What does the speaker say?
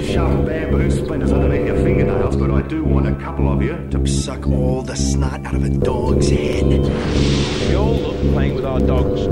sharp bamboo splinters underneath your fingernails, but I do want a couple of you to Suck all the snot out of a dog's head. We all love playing with our dogs.